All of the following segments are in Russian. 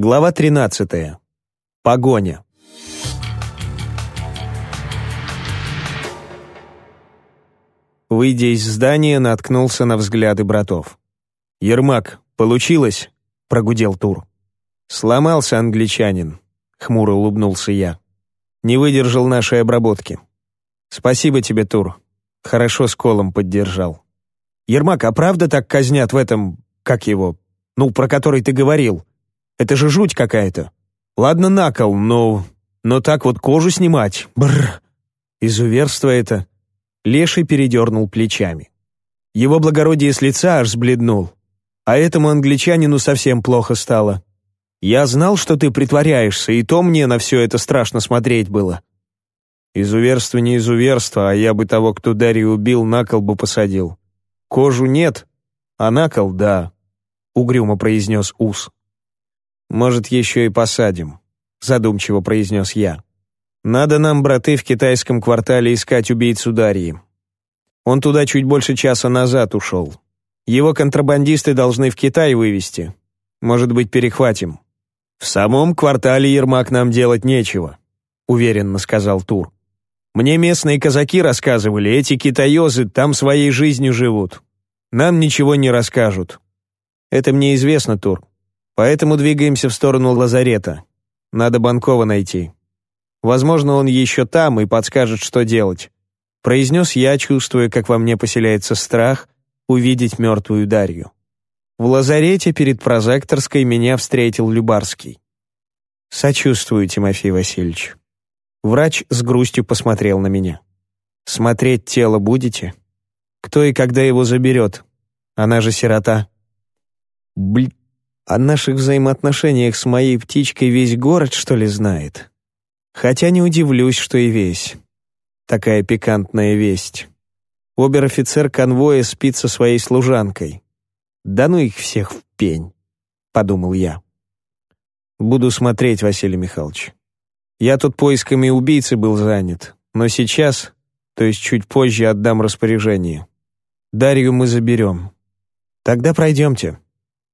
Глава 13. Погоня. Выйдя из здания, наткнулся на взгляды братов. «Ермак, получилось?» — прогудел Тур. «Сломался англичанин», — хмуро улыбнулся я. «Не выдержал нашей обработки. Спасибо тебе, Тур. Хорошо с колом поддержал». «Ермак, а правда так казнят в этом... как его? Ну, про который ты говорил?» Это же жуть какая-то. Ладно, накол, но... Но так вот кожу снимать. Бррр. Изуверство это. Леший передернул плечами. Его благородие с лица аж сбледнул. А этому англичанину совсем плохо стало. Я знал, что ты притворяешься, и то мне на все это страшно смотреть было. Изуверство не изуверство, а я бы того, кто Дарью убил, на кол бы посадил. Кожу нет, а на кол — да, — угрюмо произнес Ус. «Может, еще и посадим», — задумчиво произнес я. «Надо нам, браты, в китайском квартале искать убийцу Дарьи. Он туда чуть больше часа назад ушел. Его контрабандисты должны в Китай вывести. Может быть, перехватим». «В самом квартале Ермак нам делать нечего», — уверенно сказал Тур. «Мне местные казаки рассказывали, эти китаёзы там своей жизнью живут. Нам ничего не расскажут». «Это мне известно, Тур. Поэтому двигаемся в сторону лазарета. Надо Банкова найти. Возможно, он еще там и подскажет, что делать. Произнес я, чувствуя, как во мне поселяется страх увидеть мертвую Дарью. В лазарете перед прозекторской меня встретил Любарский. «Сочувствую, Тимофей Васильевич». Врач с грустью посмотрел на меня. «Смотреть тело будете? Кто и когда его заберет? Она же сирота». Бль... О наших взаимоотношениях с моей птичкой весь город, что ли, знает? Хотя не удивлюсь, что и весь. Такая пикантная весть. Обер-офицер конвоя спит со своей служанкой. Да ну их всех в пень, подумал я. Буду смотреть, Василий Михайлович. Я тут поисками убийцы был занят, но сейчас, то есть чуть позже, отдам распоряжение. Дарью мы заберем. Тогда пройдемте.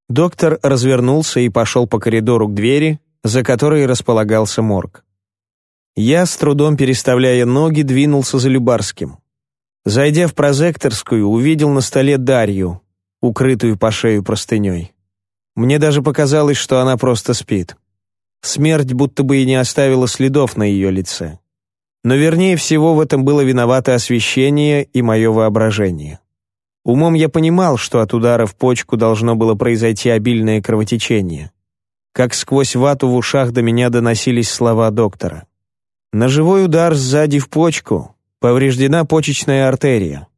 Доктор развернулся и пошел по коридору к двери, за которой располагался морг. Я, с трудом переставляя ноги, двинулся за Любарским. Зайдя в прозекторскую, увидел на столе Дарью, укрытую по шею простыней. Мне даже показалось, что она просто спит. Смерть будто бы и не оставила следов на ее лице. Но вернее всего в этом было виновато освещение и мое воображение. Умом я понимал, что от удара в почку должно было произойти обильное кровотечение. Как сквозь вату в ушах до меня доносились слова доктора. Ножевой удар сзади в почку, повреждена почечная артерия.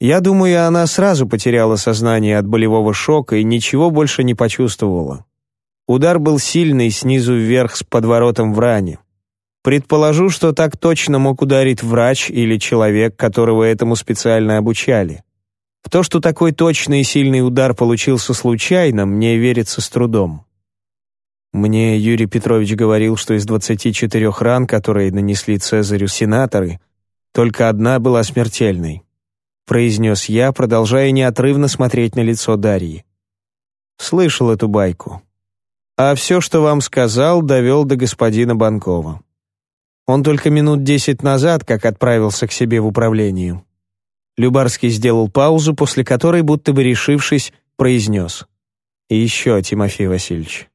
Я думаю, она сразу потеряла сознание от болевого шока и ничего больше не почувствовала. Удар был сильный, снизу вверх с подворотом в ране. Предположу, что так точно мог ударить врач или человек, которого этому специально обучали. В то, что такой точный и сильный удар получился случайно, мне верится с трудом. Мне Юрий Петрович говорил, что из 24 ран, которые нанесли Цезарю сенаторы, только одна была смертельной. Произнес я, продолжая неотрывно смотреть на лицо Дарьи. Слышал эту байку. А все, что вам сказал, довел до господина Банкова. Он только минут десять назад, как отправился к себе в управление. Любарский сделал паузу, после которой, будто бы решившись, произнес. «И еще, Тимофей Васильевич.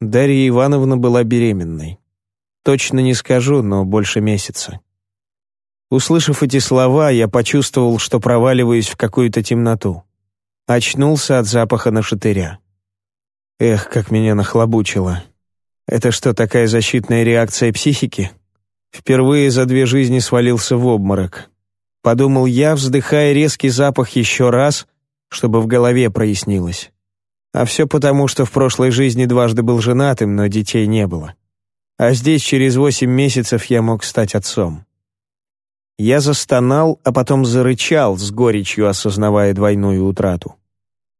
Дарья Ивановна была беременной. Точно не скажу, но больше месяца». Услышав эти слова, я почувствовал, что проваливаюсь в какую-то темноту. Очнулся от запаха нашатыря. Эх, как меня нахлобучило. Это что, такая защитная реакция психики? Впервые за две жизни свалился в обморок. Подумал я, вздыхая резкий запах еще раз, чтобы в голове прояснилось. А все потому, что в прошлой жизни дважды был женатым, но детей не было. А здесь через восемь месяцев я мог стать отцом. Я застонал, а потом зарычал, с горечью осознавая двойную утрату.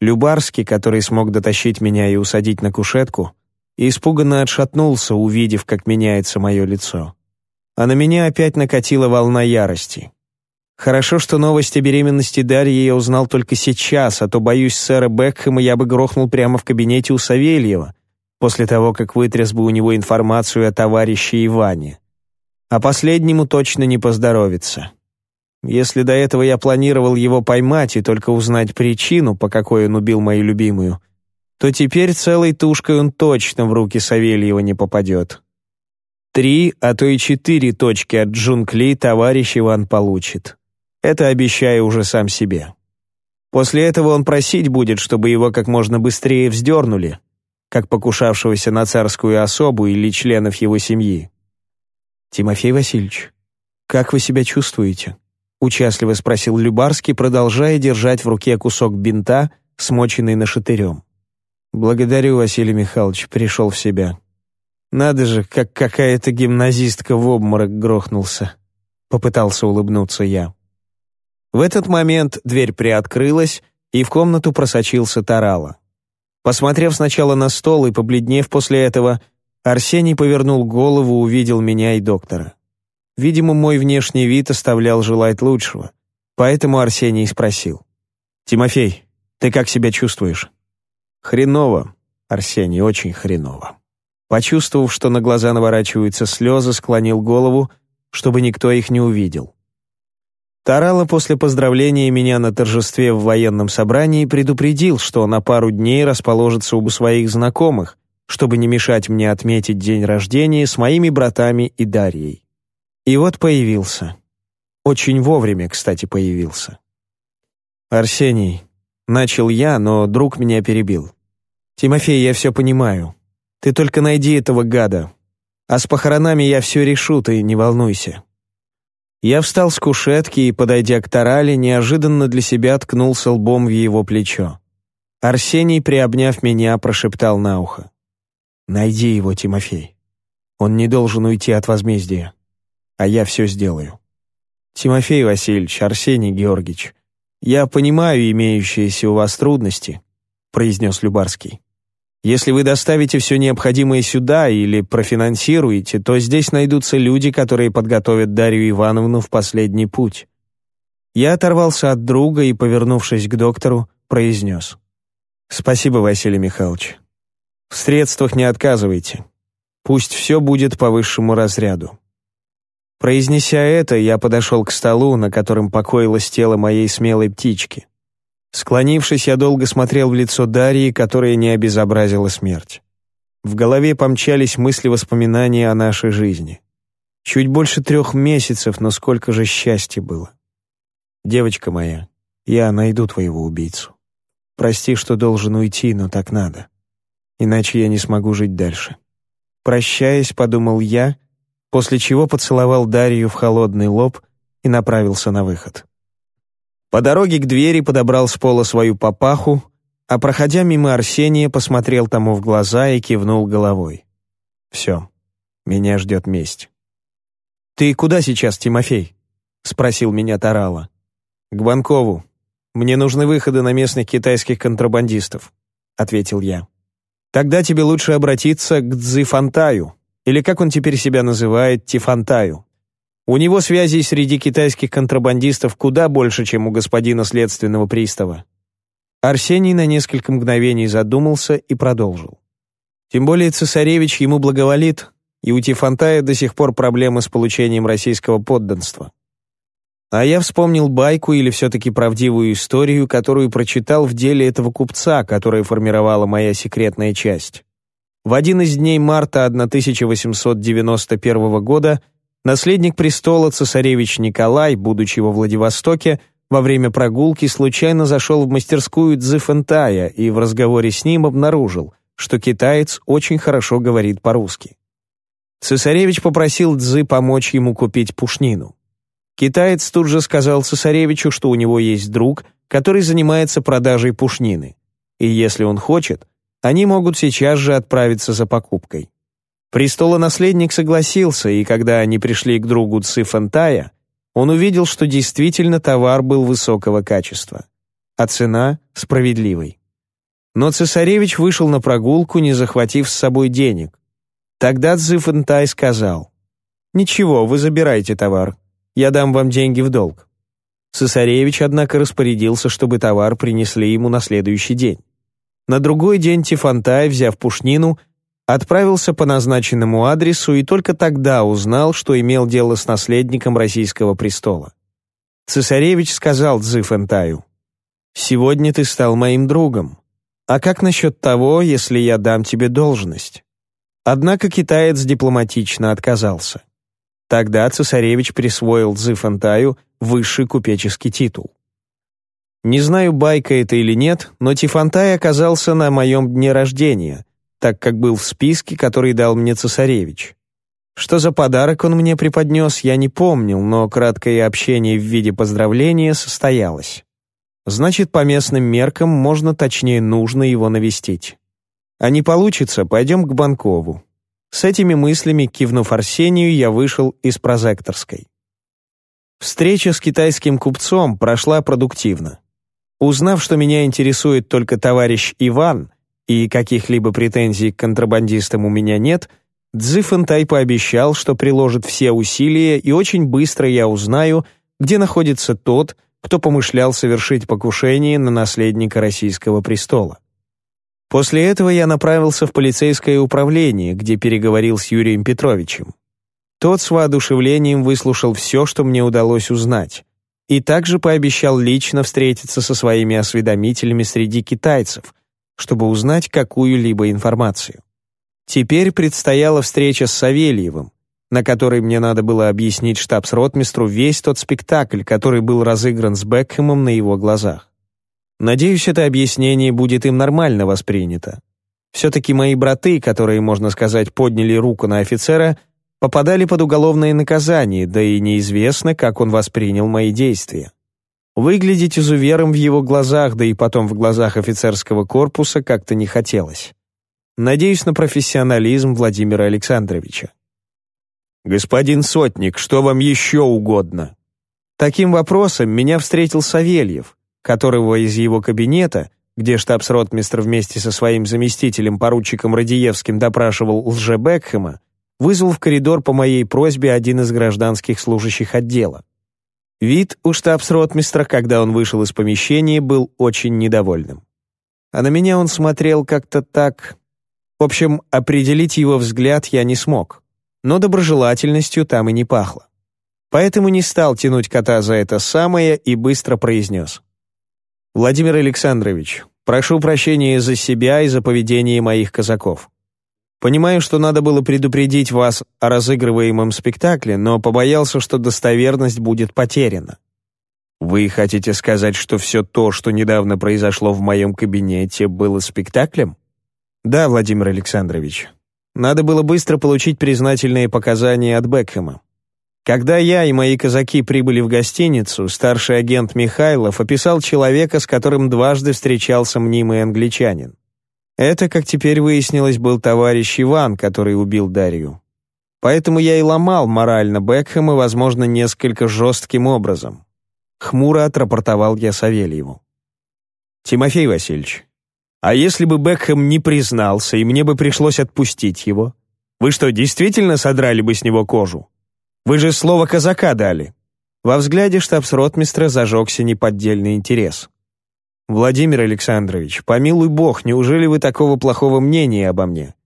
Любарский, который смог дотащить меня и усадить на кушетку, испуганно отшатнулся, увидев, как меняется мое лицо. А на меня опять накатила волна ярости. Хорошо, что новость о беременности Дарьи я узнал только сейчас, а то, боюсь, сэра Бекхэма я бы грохнул прямо в кабинете у Савельева, после того, как вытряс бы у него информацию о товарище Иване. А последнему точно не поздоровится. Если до этого я планировал его поймать и только узнать причину, по какой он убил мою любимую, то теперь целой тушкой он точно в руки Савельева не попадет. Три, а то и четыре точки от Джункли товарищ Иван получит. Это обещаю уже сам себе. После этого он просить будет, чтобы его как можно быстрее вздернули, как покушавшегося на царскую особу или членов его семьи. «Тимофей Васильевич, как вы себя чувствуете?» — участливо спросил Любарский, продолжая держать в руке кусок бинта, смоченный нашатырем. «Благодарю, Василий Михайлович, пришел в себя. Надо же, как какая-то гимназистка в обморок грохнулся», — попытался улыбнуться я. В этот момент дверь приоткрылась, и в комнату просочился Тарала. Посмотрев сначала на стол и побледнев после этого, Арсений повернул голову, увидел меня и доктора. Видимо, мой внешний вид оставлял желать лучшего, поэтому Арсений спросил. «Тимофей, ты как себя чувствуешь?» «Хреново, Арсений, очень хреново». Почувствовав, что на глаза наворачиваются слезы, склонил голову, чтобы никто их не увидел. Тарала после поздравления меня на торжестве в военном собрании предупредил, что на пару дней расположится у своих знакомых, чтобы не мешать мне отметить день рождения с моими братами и Дарьей. И вот появился. Очень вовремя, кстати, появился. «Арсений», — начал я, но друг меня перебил. «Тимофей, я все понимаю. Ты только найди этого гада. А с похоронами я все решу, ты не волнуйся». Я встал с кушетки и, подойдя к Тарале, неожиданно для себя ткнулся лбом в его плечо. Арсений, приобняв меня, прошептал на ухо. «Найди его, Тимофей. Он не должен уйти от возмездия. А я все сделаю». «Тимофей Васильевич, Арсений Георгиевич, я понимаю имеющиеся у вас трудности», произнес Любарский. Если вы доставите все необходимое сюда или профинансируете, то здесь найдутся люди, которые подготовят Дарью Ивановну в последний путь». Я оторвался от друга и, повернувшись к доктору, произнес. «Спасибо, Василий Михайлович. В средствах не отказывайте. Пусть все будет по высшему разряду». Произнеся это, я подошел к столу, на котором покоилось тело моей смелой птички. Склонившись, я долго смотрел в лицо Дарьи, которая не обезобразила смерть. В голове помчались мысли-воспоминания о нашей жизни. Чуть больше трех месяцев, но сколько же счастья было. Девочка моя, я найду твоего убийцу. Прости, что должен уйти, но так надо. Иначе я не смогу жить дальше. Прощаясь, подумал я, после чего поцеловал Дарью в холодный лоб и направился на выход. По дороге к двери подобрал с пола свою папаху, а, проходя мимо Арсения, посмотрел тому в глаза и кивнул головой. «Все, меня ждет месть». «Ты куда сейчас, Тимофей?» — спросил меня Тарала. «К Банкову. Мне нужны выходы на местных китайских контрабандистов», — ответил я. «Тогда тебе лучше обратиться к Цзифантаю, или как он теперь себя называет, Тифантаю. У него связей среди китайских контрабандистов куда больше, чем у господина следственного пристава. Арсений на несколько мгновений задумался и продолжил. Тем более цесаревич ему благоволит, и у Тифантая до сих пор проблемы с получением российского подданства. А я вспомнил байку или все-таки правдивую историю, которую прочитал в деле этого купца, которая формировала моя секретная часть. В один из дней марта 1891 года Наследник престола цесаревич Николай, будучи во Владивостоке, во время прогулки случайно зашел в мастерскую Цзэфэнтая и в разговоре с ним обнаружил, что китаец очень хорошо говорит по-русски. Цесаревич попросил Цзы помочь ему купить пушнину. Китаец тут же сказал цесаревичу, что у него есть друг, который занимается продажей пушнины, и если он хочет, они могут сейчас же отправиться за покупкой. Престолонаследник согласился, и когда они пришли к другу Ци Фентая, он увидел, что действительно товар был высокого качества, а цена — справедливой. Но цесаревич вышел на прогулку, не захватив с собой денег. Тогда Цзи Фентай сказал, «Ничего, вы забирайте товар, я дам вам деньги в долг». Цесаревич, однако, распорядился, чтобы товар принесли ему на следующий день. На другой день Тифантай, взяв пушнину, Отправился по назначенному адресу и только тогда узнал, что имел дело с наследником российского престола. Цесаревич сказал Цзыфэнтаю, «Сегодня ты стал моим другом. А как насчет того, если я дам тебе должность?» Однако китаец дипломатично отказался. Тогда цесаревич присвоил Цзыфэнтаю высший купеческий титул. Не знаю, байка это или нет, но Тифантай оказался на моем дне рождения, так как был в списке, который дал мне цесаревич. Что за подарок он мне преподнес, я не помнил, но краткое общение в виде поздравления состоялось. Значит, по местным меркам можно, точнее, нужно его навестить. А не получится, пойдем к Банкову. С этими мыслями, кивнув Арсению, я вышел из прозекторской. Встреча с китайским купцом прошла продуктивно. Узнав, что меня интересует только товарищ Иван и каких-либо претензий к контрабандистам у меня нет, Фэнтай пообещал, что приложит все усилия, и очень быстро я узнаю, где находится тот, кто помышлял совершить покушение на наследника российского престола. После этого я направился в полицейское управление, где переговорил с Юрием Петровичем. Тот с воодушевлением выслушал все, что мне удалось узнать, и также пообещал лично встретиться со своими осведомителями среди китайцев, чтобы узнать какую-либо информацию. Теперь предстояла встреча с Савельевым, на которой мне надо было объяснить штабс-ротмистру весь тот спектакль, который был разыгран с Бекхэмом на его глазах. Надеюсь, это объяснение будет им нормально воспринято. Все-таки мои браты, которые, можно сказать, подняли руку на офицера — попадали под уголовное наказание, да и неизвестно, как он воспринял мои действия. Выглядеть изувером в его глазах, да и потом в глазах офицерского корпуса как-то не хотелось. Надеюсь на профессионализм Владимира Александровича. «Господин Сотник, что вам еще угодно?» Таким вопросом меня встретил Савельев, которого из его кабинета, где штабс-ротмистр вместе со своим заместителем поручиком Радиевским допрашивал лже Бекхэма, вызвал в коридор по моей просьбе один из гражданских служащих отдела. Вид у штабс-ротмистра, когда он вышел из помещения, был очень недовольным. А на меня он смотрел как-то так... В общем, определить его взгляд я не смог, но доброжелательностью там и не пахло. Поэтому не стал тянуть кота за это самое и быстро произнес. «Владимир Александрович, прошу прощения за себя и за поведение моих казаков. Понимаю, что надо было предупредить вас о разыгрываемом спектакле, но побоялся, что достоверность будет потеряна. Вы хотите сказать, что все то, что недавно произошло в моем кабинете, было спектаклем? Да, Владимир Александрович. Надо было быстро получить признательные показания от Бекхэма. Когда я и мои казаки прибыли в гостиницу, старший агент Михайлов описал человека, с которым дважды встречался мнимый англичанин. Это, как теперь выяснилось, был товарищ Иван, который убил Дарью. Поэтому я и ломал морально Бекхэма, возможно, несколько жестким образом. Хмуро отрапортовал я Савельеву. «Тимофей Васильевич, а если бы Бекхэм не признался, и мне бы пришлось отпустить его? Вы что, действительно содрали бы с него кожу? Вы же слово казака дали». Во взгляде штабс-ротмистра зажегся неподдельный интерес. «Владимир Александрович, помилуй бог, неужели вы такого плохого мнения обо мне?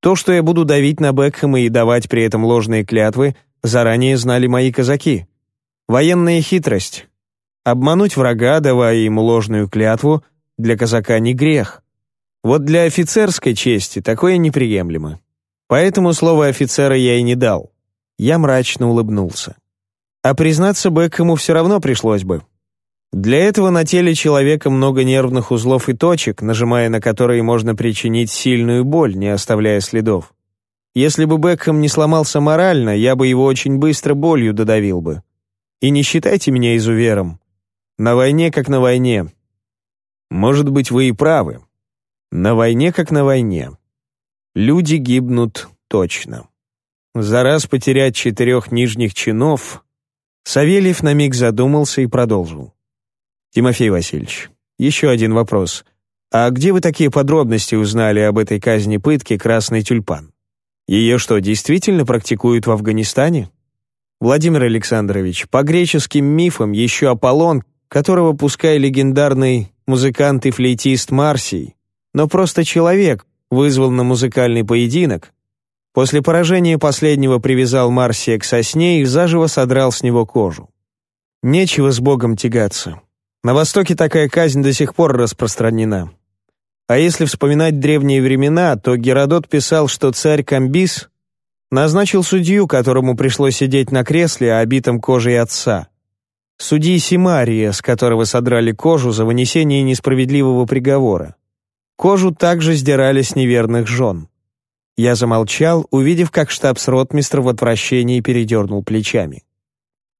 То, что я буду давить на Бекхэма и давать при этом ложные клятвы, заранее знали мои казаки. Военная хитрость. Обмануть врага, давая ему ложную клятву, для казака не грех. Вот для офицерской чести такое неприемлемо. Поэтому слово офицера я и не дал. Я мрачно улыбнулся. А признаться Бекхэму все равно пришлось бы. Для этого на теле человека много нервных узлов и точек, нажимая на которые можно причинить сильную боль, не оставляя следов. Если бы Бекхэм не сломался морально, я бы его очень быстро болью додавил бы. И не считайте меня изувером. На войне как на войне. Может быть, вы и правы. На войне как на войне. Люди гибнут точно. За раз потерять четырех нижних чинов... Савельев на миг задумался и продолжил. Тимофей Васильевич, еще один вопрос. А где вы такие подробности узнали об этой казни пытки «Красный тюльпан»? Ее что, действительно практикуют в Афганистане? Владимир Александрович, по греческим мифам еще Аполлон, которого пускай легендарный музыкант и флейтист Марсий, но просто человек, вызвал на музыкальный поединок, после поражения последнего привязал Марсия к сосне и заживо содрал с него кожу. Нечего с Богом тягаться. На Востоке такая казнь до сих пор распространена. А если вспоминать древние времена, то Геродот писал, что царь Камбис назначил судью, которому пришлось сидеть на кресле, обитом кожей отца. Судьи Симария, с которого содрали кожу за вынесение несправедливого приговора. Кожу также сдирали с неверных жен. Я замолчал, увидев, как штабс-ротмистр в отвращении передернул плечами.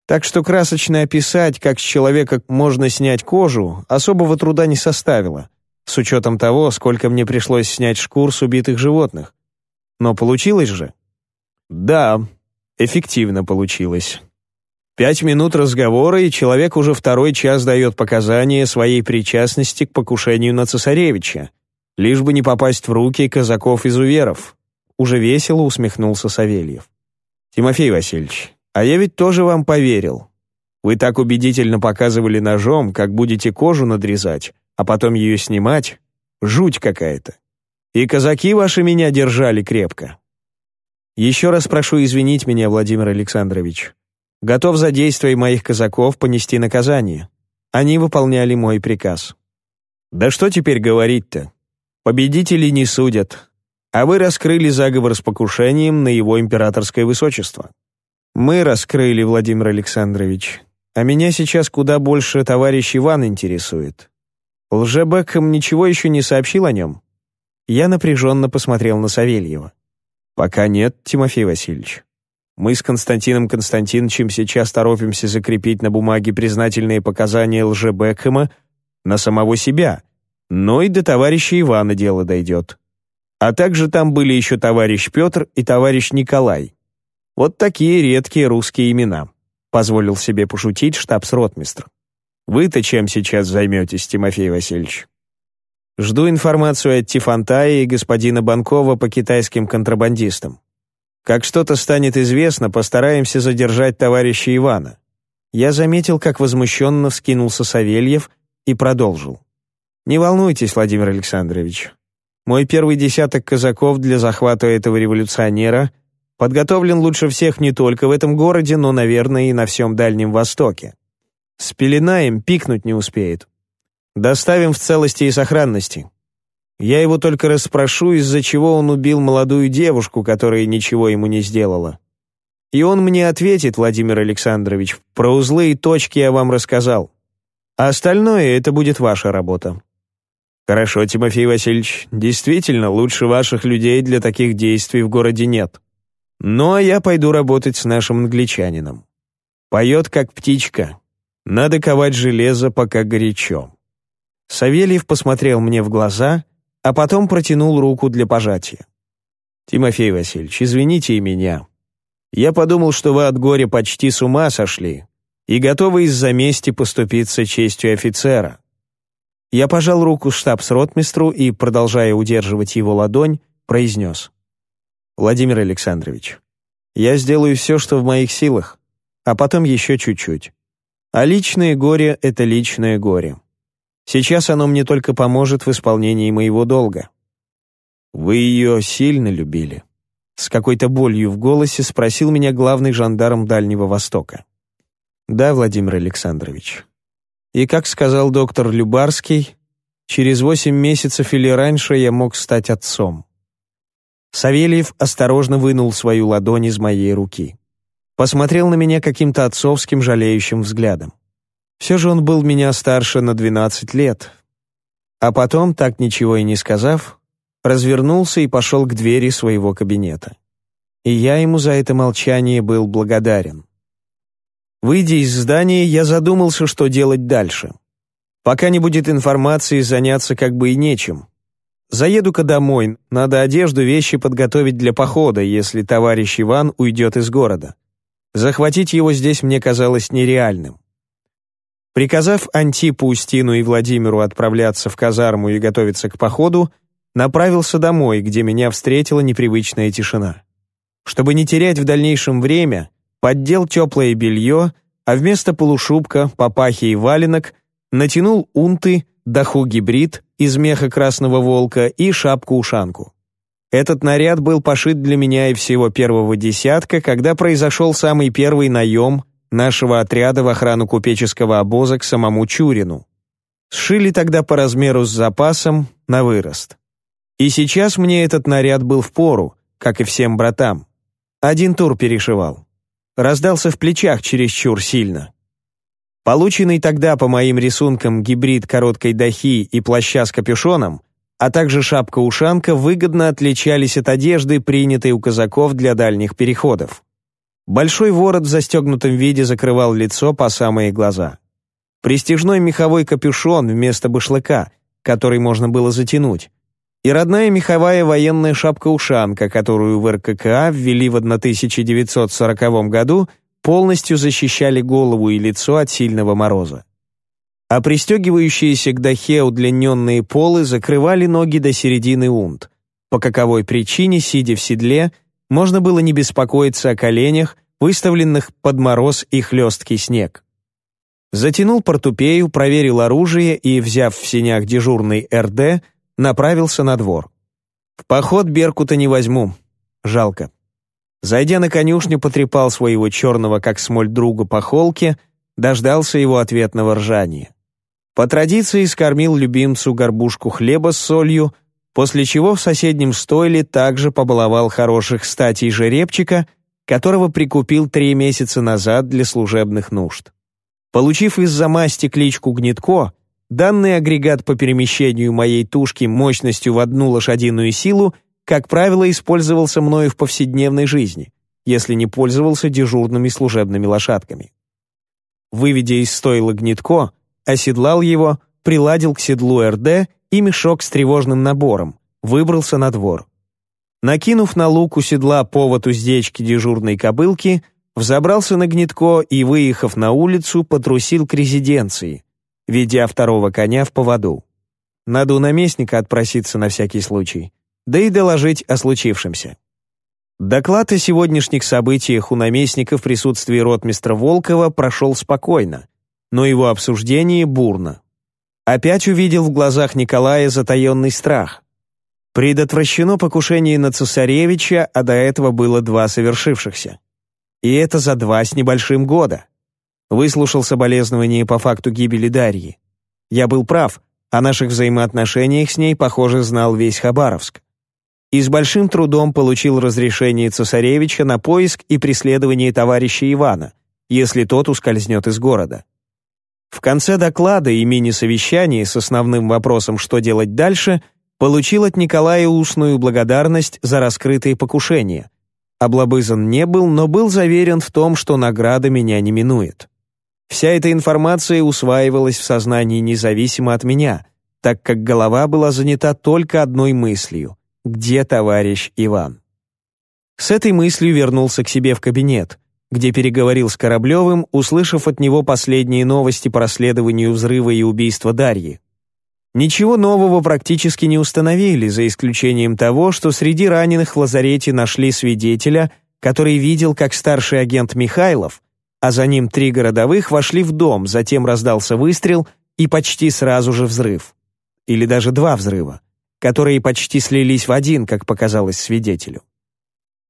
Так что красочно описать, как с человека можно снять кожу, особого труда не составило, с учетом того, сколько мне пришлось снять шкур с убитых животных. Но получилось же? Да, эффективно получилось. Пять минут разговора, и человек уже второй час дает показания своей причастности к покушению на цесаревича, лишь бы не попасть в руки казаков-изуверов. Уже весело усмехнулся Савельев. «Тимофей Васильевич, а я ведь тоже вам поверил. Вы так убедительно показывали ножом, как будете кожу надрезать, а потом ее снимать. Жуть какая-то. И казаки ваши меня держали крепко. Еще раз прошу извинить меня, Владимир Александрович. Готов за действия моих казаков понести наказание. Они выполняли мой приказ. Да что теперь говорить-то? Победители не судят. А вы раскрыли заговор с покушением на его императорское высочество. Мы раскрыли, Владимир Александрович. А меня сейчас куда больше товарищ Иван интересует. Лжебекхэм ничего еще не сообщил о нем? Я напряженно посмотрел на Савельева. «Пока нет, Тимофей Васильевич. Мы с Константином Константиновичем сейчас торопимся закрепить на бумаге признательные показания лже-Бекхэма на самого себя, но и до товарища Ивана дело дойдет. А также там были еще товарищ Петр и товарищ Николай. Вот такие редкие русские имена», — позволил себе пошутить штабс-ротмистр. «Вы-то чем сейчас займетесь, Тимофей Васильевич?» Жду информацию от Тифантая и господина Банкова по китайским контрабандистам. Как что-то станет известно, постараемся задержать товарища Ивана. Я заметил, как возмущенно вскинулся Савельев и продолжил. Не волнуйтесь, Владимир Александрович. Мой первый десяток казаков для захвата этого революционера подготовлен лучше всех не только в этом городе, но, наверное, и на всем Дальнем Востоке. Спеленаем, пикнуть не успеет. Доставим в целости и сохранности. Я его только расспрошу, из-за чего он убил молодую девушку, которая ничего ему не сделала. И он мне ответит, Владимир Александрович, про узлы и точки я вам рассказал. А остальное — это будет ваша работа. Хорошо, Тимофей Васильевич, действительно, лучше ваших людей для таких действий в городе нет. Ну а я пойду работать с нашим англичанином. Поет, как птичка. Надо ковать железо, пока горячо. Савельев посмотрел мне в глаза, а потом протянул руку для пожатия. «Тимофей Васильевич, извините и меня. Я подумал, что вы от горя почти с ума сошли и готовы из-за мести поступиться честью офицера». Я пожал руку штабс-ротмистру и, продолжая удерживать его ладонь, произнес. «Владимир Александрович, я сделаю все, что в моих силах, а потом еще чуть-чуть. А личное горе — это личное горе. Сейчас оно мне только поможет в исполнении моего долга». «Вы ее сильно любили?» С какой-то болью в голосе спросил меня главный жандарм Дальнего Востока. «Да, Владимир Александрович. И, как сказал доктор Любарский, через восемь месяцев или раньше я мог стать отцом». Савельев осторожно вынул свою ладонь из моей руки. Посмотрел на меня каким-то отцовским жалеющим взглядом. Все же он был меня старше на 12 лет. А потом, так ничего и не сказав, развернулся и пошел к двери своего кабинета. И я ему за это молчание был благодарен. Выйдя из здания, я задумался, что делать дальше. Пока не будет информации, заняться как бы и нечем. Заеду-ка домой, надо одежду, вещи подготовить для похода, если товарищ Иван уйдет из города. Захватить его здесь мне казалось нереальным. Приказав Антипу, Устину и Владимиру отправляться в казарму и готовиться к походу, направился домой, где меня встретила непривычная тишина. Чтобы не терять в дальнейшем время, поддел теплое белье, а вместо полушубка, папахи и валенок натянул унты, даху-гибрид из меха красного волка и шапку-ушанку. Этот наряд был пошит для меня и всего первого десятка, когда произошел самый первый наем нашего отряда в охрану купеческого обоза к самому Чурину. Сшили тогда по размеру с запасом на вырост. И сейчас мне этот наряд был в пору, как и всем братам. Один тур перешивал. Раздался в плечах чересчур сильно. Полученный тогда по моим рисункам гибрид короткой дахи и плаща с капюшоном, а также шапка-ушанка выгодно отличались от одежды, принятой у казаков для дальних переходов. Большой ворот в застегнутом виде закрывал лицо по самые глаза. Престижной меховой капюшон вместо башлыка, который можно было затянуть, и родная меховая военная шапка-ушанка, которую в РККА ввели в 1940 году, полностью защищали голову и лицо от сильного мороза. А пристегивающиеся к дахе удлиненные полы закрывали ноги до середины унт. По каковой причине, сидя в седле, можно было не беспокоиться о коленях, выставленных под мороз и хлесткий снег. Затянул портупею, проверил оружие и, взяв в синях дежурный РД, направился на двор. В поход Беркута не возьму. Жалко. Зайдя на конюшню, потрепал своего черного, как смоль друга, по холке, дождался его ответного ржания. По традиции скормил любимцу горбушку хлеба с солью, после чего в соседнем стойле также побаловал хороших статей жеребчика, которого прикупил три месяца назад для служебных нужд. Получив из-за масти кличку Гнетко, Данный агрегат по перемещению моей тушки мощностью в одну лошадиную силу, как правило, использовался мною в повседневной жизни, если не пользовался дежурными служебными лошадками. Выведя из стойла гнетко, оседлал его, приладил к седлу РД и мешок с тревожным набором, выбрался на двор. Накинув на лук у седла повод уздечки дежурной кобылки, взобрался на гнетко и, выехав на улицу, потрусил к резиденции, ведя второго коня в поводу. Надо у наместника отпроситься на всякий случай, да и доложить о случившемся. Доклад о сегодняшних событиях у наместника в присутствии ротмистра Волкова прошел спокойно, но его обсуждение бурно. Опять увидел в глазах Николая затаенный страх. Предотвращено покушение на цесаревича, а до этого было два совершившихся. И это за два с небольшим года. Выслушал соболезнования по факту гибели Дарьи. Я был прав, о наших взаимоотношениях с ней, похоже, знал весь Хабаровск. И с большим трудом получил разрешение цесаревича на поиск и преследование товарища Ивана, если тот ускользнет из города. В конце доклада и мини-совещания с основным вопросом «что делать дальше» получил от Николая устную благодарность за раскрытые покушения. Облобызан не был, но был заверен в том, что награда меня не минует. Вся эта информация усваивалась в сознании независимо от меня, так как голова была занята только одной мыслью — где товарищ Иван? С этой мыслью вернулся к себе в кабинет, где переговорил с Кораблевым, услышав от него последние новости по расследованию взрыва и убийства Дарьи. Ничего нового практически не установили, за исключением того, что среди раненых в лазарете нашли свидетеля, который видел, как старший агент Михайлов — а за ним три городовых вошли в дом, затем раздался выстрел и почти сразу же взрыв. Или даже два взрыва, которые почти слились в один, как показалось свидетелю.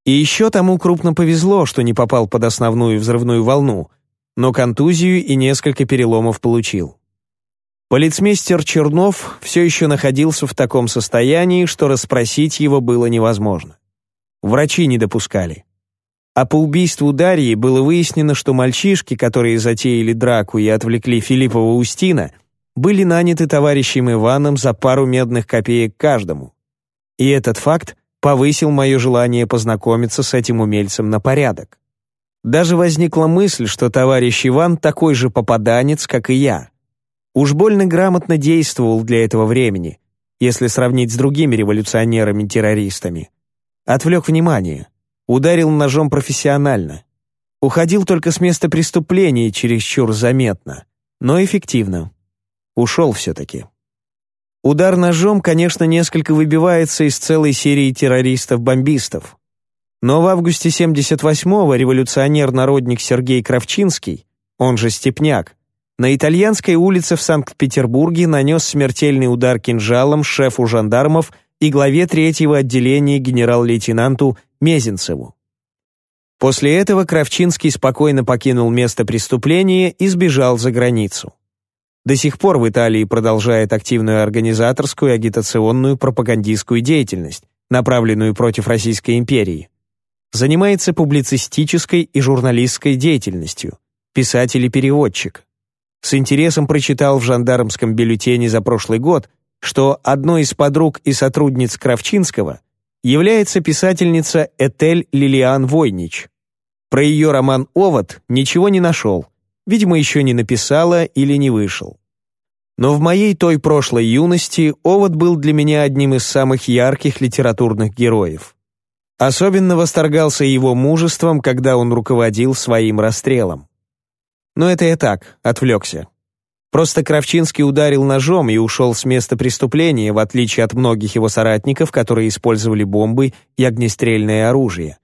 И еще тому крупно повезло, что не попал под основную взрывную волну, но контузию и несколько переломов получил. Полицмейстер Чернов все еще находился в таком состоянии, что расспросить его было невозможно. Врачи не допускали. А по убийству Дарьи было выяснено, что мальчишки, которые затеяли драку и отвлекли Филиппова Устина, были наняты товарищем Иваном за пару медных копеек каждому. И этот факт повысил мое желание познакомиться с этим умельцем на порядок. Даже возникла мысль, что товарищ Иван такой же попаданец, как и я. Уж больно грамотно действовал для этого времени, если сравнить с другими революционерами-террористами. Отвлек внимание — Ударил ножом профессионально. Уходил только с места преступления чересчур заметно, но эффективно. Ушел все-таки. Удар ножом, конечно, несколько выбивается из целой серии террористов-бомбистов. Но в августе 78-го революционер-народник Сергей Кравчинский, он же Степняк, на итальянской улице в Санкт-Петербурге нанес смертельный удар кинжалом шефу жандармов и главе третьего отделения генерал-лейтенанту Мезенцеву. После этого Кравчинский спокойно покинул место преступления и сбежал за границу. До сих пор в Италии продолжает активную организаторскую, агитационную, пропагандистскую деятельность, направленную против Российской империи. Занимается публицистической и журналистской деятельностью, писатель и переводчик. С интересом прочитал в жандармском бюллетене за прошлый год, что одной из подруг и сотрудниц Кравчинского является писательница Этель Лилиан Войнич. Про ее роман «Овод» ничего не нашел, видимо, еще не написала или не вышел. Но в моей той прошлой юности Овод был для меня одним из самых ярких литературных героев. Особенно восторгался его мужеством, когда он руководил своим расстрелом. Но это я так, отвлекся. Просто Кравчинский ударил ножом и ушел с места преступления, в отличие от многих его соратников, которые использовали бомбы и огнестрельное оружие.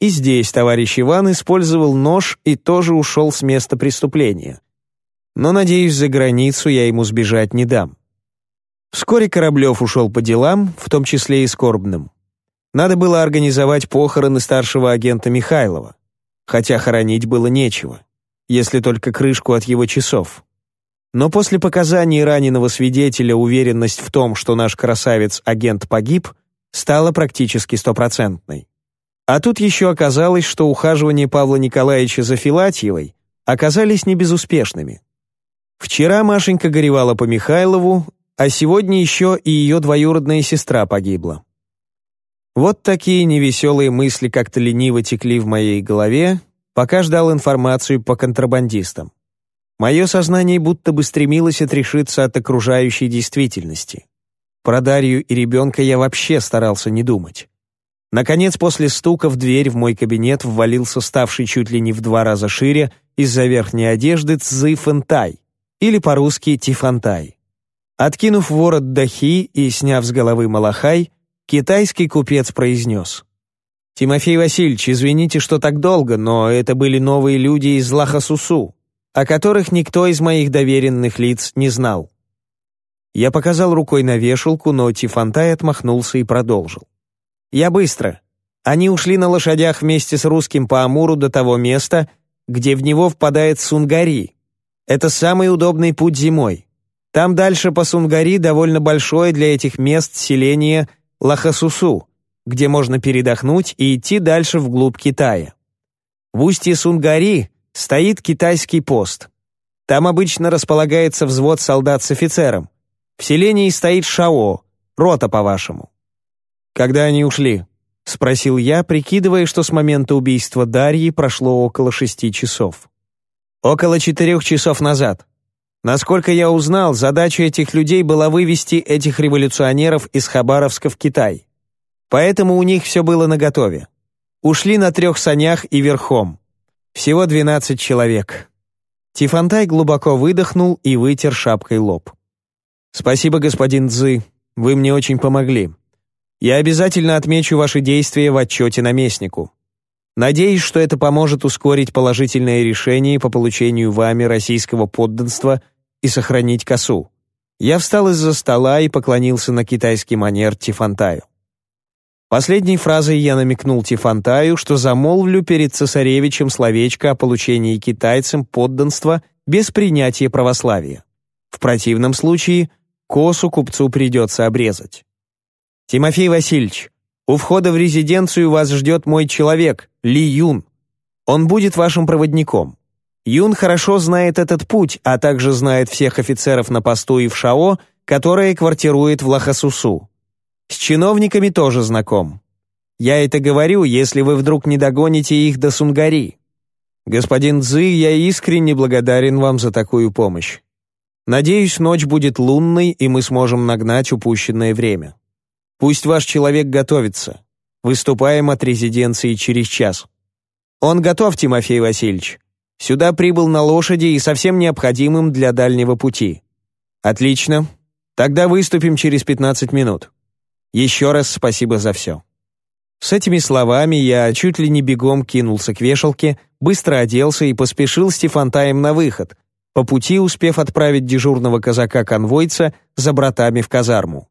И здесь товарищ Иван использовал нож и тоже ушел с места преступления. Но, надеюсь, за границу я ему сбежать не дам. Вскоре Кораблев ушел по делам, в том числе и скорбным. Надо было организовать похороны старшего агента Михайлова, хотя хоронить было нечего, если только крышку от его часов. Но после показаний раненого свидетеля уверенность в том, что наш красавец-агент погиб, стала практически стопроцентной. А тут еще оказалось, что ухаживания Павла Николаевича за Филатьевой оказались не безуспешными. Вчера Машенька горевала по Михайлову, а сегодня еще и ее двоюродная сестра погибла. Вот такие невеселые мысли как-то лениво текли в моей голове, пока ждал информацию по контрабандистам. Мое сознание будто бы стремилось отрешиться от окружающей действительности. Про Дарью и ребенка я вообще старался не думать. Наконец, после стука в дверь в мой кабинет ввалился ставший чуть ли не в два раза шире из-за верхней одежды Цзы Фэнтай, или по-русски Тифантай. Откинув ворот дахи и сняв с головы малахай, Китайский купец произнес. «Тимофей Васильевич, извините, что так долго, но это были новые люди из Лахасусу, о которых никто из моих доверенных лиц не знал». Я показал рукой на вешалку, но Тифантай отмахнулся и продолжил. «Я быстро. Они ушли на лошадях вместе с русским по Амуру до того места, где в него впадает Сунгари. Это самый удобный путь зимой. Там дальше по Сунгари довольно большое для этих мест селение – Лахасусу, где можно передохнуть и идти дальше вглубь Китая. В устье Сунгари стоит китайский пост. Там обычно располагается взвод солдат с офицером. В селении стоит Шао, рота, по-вашему. Когда они ушли? — спросил я, прикидывая, что с момента убийства Дарьи прошло около шести часов. «Около четырех часов назад. Насколько я узнал, задача этих людей была вывести этих революционеров из Хабаровска в Китай. Поэтому у них все было наготове. Ушли на трех санях и верхом. Всего 12 человек. Тифантай глубоко выдохнул и вытер шапкой лоб. «Спасибо, господин Цзы, вы мне очень помогли. Я обязательно отмечу ваши действия в отчете наместнику. Надеюсь, что это поможет ускорить положительное решение по получению вами российского подданства и сохранить косу. Я встал из-за стола и поклонился на китайский манер Тифантаю. Последней фразой я намекнул Тифантаю, что замолвлю перед цесаревичем словечко о получении китайцам подданства без принятия православия. В противном случае косу купцу придется обрезать. «Тимофей Васильевич, у входа в резиденцию вас ждет мой человек, Ли Юн. Он будет вашим проводником. Юн хорошо знает этот путь, а также знает всех офицеров на посту и в Шао, которые квартирует в Лахасусу. С чиновниками тоже знаком. Я это говорю, если вы вдруг не догоните их до Сунгари. Господин Цзы, я искренне благодарен вам за такую помощь. Надеюсь, ночь будет лунной, и мы сможем нагнать упущенное время. Пусть ваш человек готовится. Выступаем от резиденции через час. Он готов, Тимофей Васильевич. Сюда прибыл на лошади и совсем необходимым для дальнего пути. Отлично. Тогда выступим через 15 минут. Еще раз спасибо за все. С этими словами я чуть ли не бегом кинулся к вешалке, быстро оделся и поспешил с Тифантаем на выход, по пути успев отправить дежурного казака-конвойца за братами в казарму.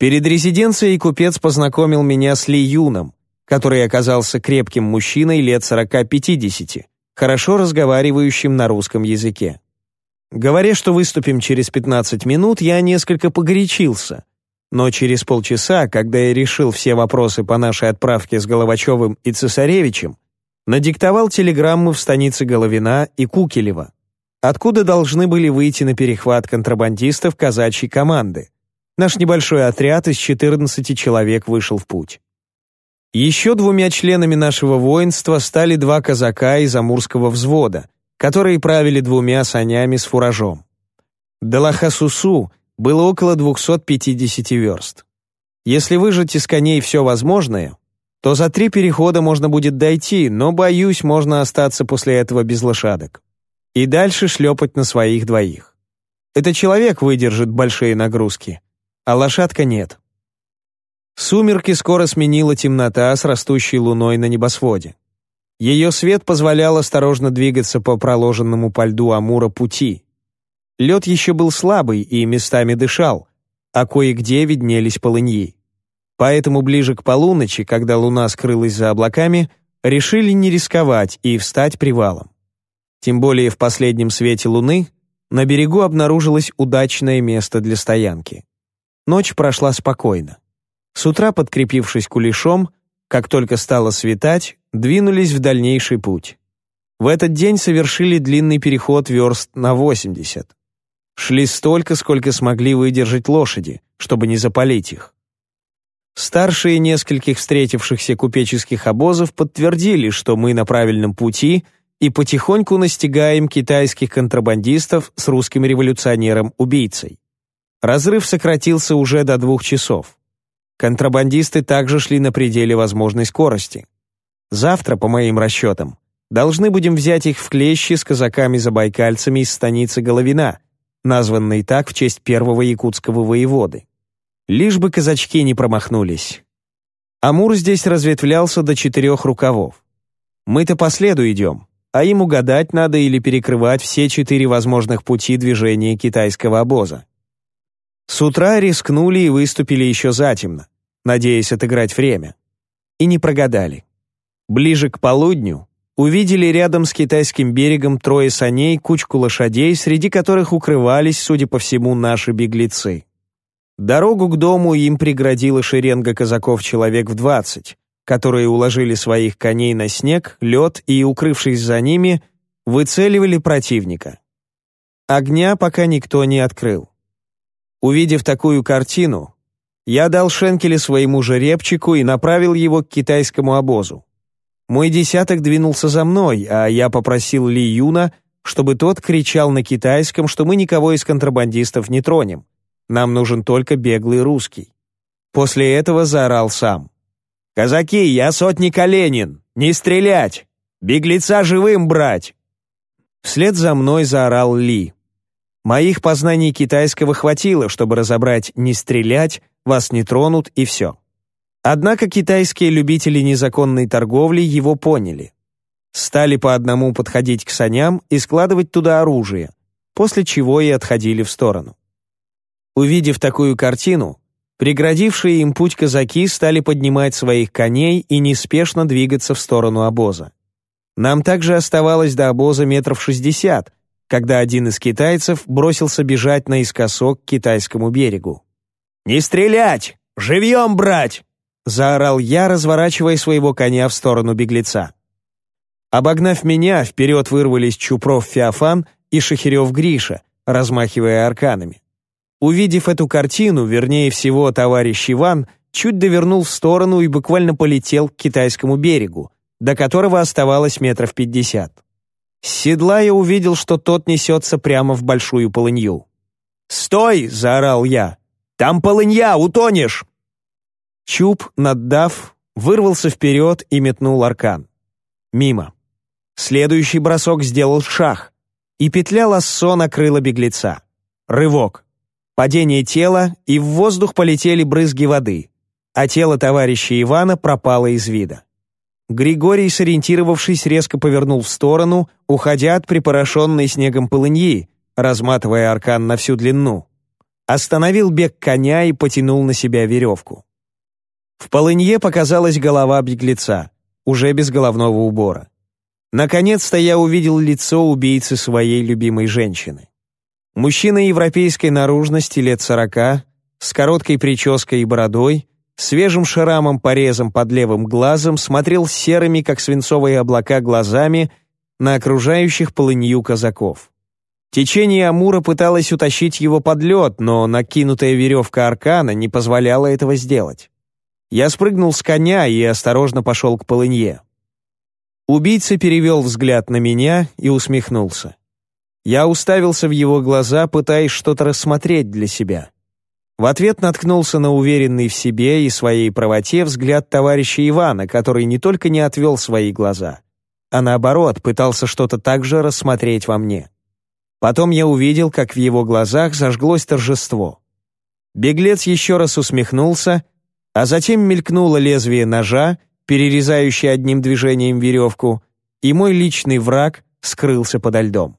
Перед резиденцией купец познакомил меня с Ли Юном, который оказался крепким мужчиной лет 40-50, хорошо разговаривающим на русском языке. Говоря, что выступим через 15 минут, я несколько погорячился. Но через полчаса, когда я решил все вопросы по нашей отправке с Головачевым и Цесаревичем, надиктовал телеграммы в станице Головина и Кукелева, откуда должны были выйти на перехват контрабандистов казачьей команды. Наш небольшой отряд из 14 человек вышел в путь. Еще двумя членами нашего воинства стали два казака из Амурского взвода — которые правили двумя санями с фуражом. До Лахасусу было около 250 верст. Если выжать из коней все возможное, то за три перехода можно будет дойти, но, боюсь, можно остаться после этого без лошадок. И дальше шлепать на своих двоих. Это человек выдержит большие нагрузки, а лошадка нет. Сумерки скоро сменила темнота с растущей луной на небосводе. Ее свет позволял осторожно двигаться по проложенному по льду Амура пути. Лед еще был слабый и местами дышал, а кое-где виднелись полыньи. Поэтому ближе к полуночи, когда луна скрылась за облаками, решили не рисковать и встать привалом. Тем более в последнем свете луны на берегу обнаружилось удачное место для стоянки. Ночь прошла спокойно. С утра, подкрепившись кулешом, как только стало светать, двинулись в дальнейший путь. В этот день совершили длинный переход верст на 80. Шли столько, сколько смогли выдержать лошади, чтобы не запалить их. Старшие нескольких встретившихся купеческих обозов подтвердили, что мы на правильном пути и потихоньку настигаем китайских контрабандистов с русским революционером-убийцей. Разрыв сократился уже до двух часов. Контрабандисты также шли на пределе возможной скорости. Завтра, по моим расчетам, должны будем взять их в клещи с казаками-забайкальцами из станицы Головина, названной так в честь первого якутского воеводы. Лишь бы казачки не промахнулись. Амур здесь разветвлялся до четырех рукавов. Мы-то по следу идем, а им угадать надо или перекрывать все четыре возможных пути движения китайского обоза. С утра рискнули и выступили еще затемно, надеясь отыграть время. И не прогадали. Ближе к полудню увидели рядом с китайским берегом трое саней, кучку лошадей, среди которых укрывались, судя по всему, наши беглецы. Дорогу к дому им преградила шеренга казаков человек в двадцать, которые уложили своих коней на снег, лед и, укрывшись за ними, выцеливали противника. Огня пока никто не открыл. Увидев такую картину, я дал шенкеле своему жеребчику и направил его к китайскому обозу. Мой десяток двинулся за мной, а я попросил Ли Юна, чтобы тот кричал на китайском, что мы никого из контрабандистов не тронем. Нам нужен только беглый русский. После этого заорал сам. «Казаки, я сотник Оленин! Не стрелять! Беглеца живым брать!» Вслед за мной заорал Ли. Моих познаний китайского хватило, чтобы разобрать «не стрелять», «вас не тронут» и все. Однако китайские любители незаконной торговли его поняли. Стали по одному подходить к саням и складывать туда оружие, после чего и отходили в сторону. Увидев такую картину, преградившие им путь казаки стали поднимать своих коней и неспешно двигаться в сторону обоза. Нам также оставалось до обоза метров шестьдесят, когда один из китайцев бросился бежать наискосок к китайскому берегу. «Не стрелять! Живьем брать!» — заорал я, разворачивая своего коня в сторону беглеца. Обогнав меня, вперед вырвались Чупров Феофан и Шахирев Гриша, размахивая арканами. Увидев эту картину, вернее всего, товарищ Иван чуть довернул в сторону и буквально полетел к китайскому берегу, до которого оставалось метров пятьдесят. С седла я увидел, что тот несется прямо в большую полынью. «Стой!» — заорал я. «Там полынья, утонешь!» Чуб, наддав, вырвался вперед и метнул аркан. Мимо. Следующий бросок сделал шах, и петля лассо накрыла беглеца. Рывок. Падение тела, и в воздух полетели брызги воды, а тело товарища Ивана пропало из вида. Григорий, сориентировавшись, резко повернул в сторону, уходя от припорошенной снегом полыньи, разматывая аркан на всю длину. остановил бег коня и потянул на себя веревку. В полынье показалась голова беглеца, уже без головного убора. Наконец-то я увидел лицо убийцы своей любимой женщины. Мужчина европейской наружности лет сорока, с короткой прической и бородой, свежим шрамом-порезом под левым глазом смотрел серыми, как свинцовые облака, глазами на окружающих полынью казаков. Течение Амура пыталось утащить его под лед, но накинутая веревка аркана не позволяла этого сделать. Я спрыгнул с коня и осторожно пошел к полынье. Убийца перевел взгляд на меня и усмехнулся. Я уставился в его глаза, пытаясь что-то рассмотреть для себя. В ответ наткнулся на уверенный в себе и своей правоте взгляд товарища Ивана, который не только не отвел свои глаза, а наоборот пытался что-то также рассмотреть во мне. Потом я увидел, как в его глазах зажглось торжество. Беглец еще раз усмехнулся, а затем мелькнуло лезвие ножа, перерезающее одним движением веревку, и мой личный враг скрылся подо льдом.